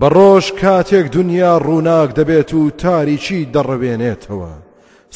بە ڕۆژ کاتێک دونیا ڕووناک دەبێت و تاریکی دەڕەوێنێتەوە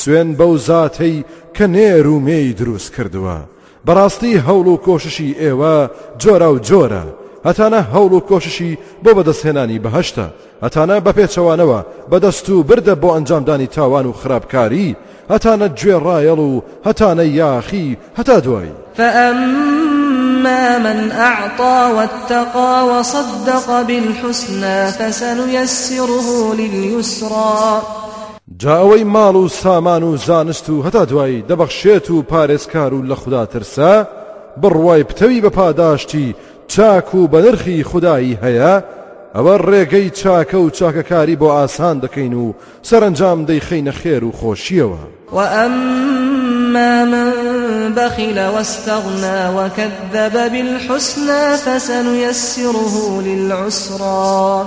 سوێن بەو زاتەی کە نێر و مێی دروست کردووە بەڕاستی هەوڵ و کۆششی ئێوە جۆرا و جۆرە هەتانە هەوڵ و کۆششی بۆ بەدەستهێنانی بەهشتە هەتانە بەپێچەوانەوە بەدەست و بردە بۆ ئەنجامدانی تاوان و خراپکاری هەتا نە گوێ ڕایەڵ و هەتا نە یاخی هەتا دوایی. فأما من أعطى واتقى وصدق بالحسنى فسنيسره لليسرى جا ئەوەی ماڵ و سامان و زانست و هەتا دوایی دەبەخشێت و پارێزکار و لە خودا ترسا بڕوای پتەوی بە پاداشتی چاک و بەنرخی خودایی هەیە ئەوە ڕێگەی چاکە و چاکەکاری بۆ ئاسان دەکەین و سەرەنجام دەیخەینە خێر و خۆشییەوە. وأما من بخل واستغنى وكذب بالحسنى فسنيسره للعسرى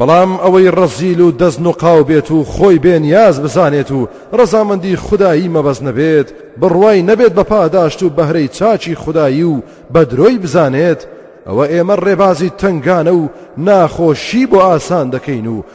بەڵام ئەوەی ڕەزیل و دەست نوقاو بێت و خۆی بێ نیاز بزانێت و ڕەزامەندی خودایی مەبەست نەبێت بڕوای نەبێت بە پاداشت و بەهرەی چاچی خودایی و بە درۆی بزانێت ئەوە ئێمە ڕێبازی تنگانە و ناخۆشی بۆ ئاسان دەکەین و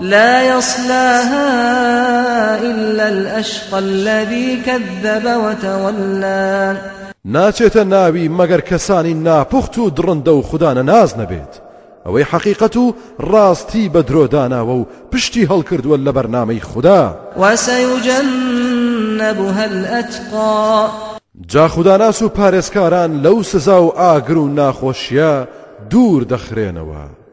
لا یصلاها الا الاشقی الذی کذب وتولی ناچێتە ناوی مەگەر کەسانی ناپوخت و دڕندە و خودانە ناز نەبێت ئەوەی حەقیقەت و ڕاستی بە درۆداناوە و پشتی هەڵکردووە لە بەرنامەی خوددا وسەوجنبها الأتقا جا خوداناس و پارێزکاران لەو سزا و ئاگر و ناخۆشیە دوور دەخرێنەوە.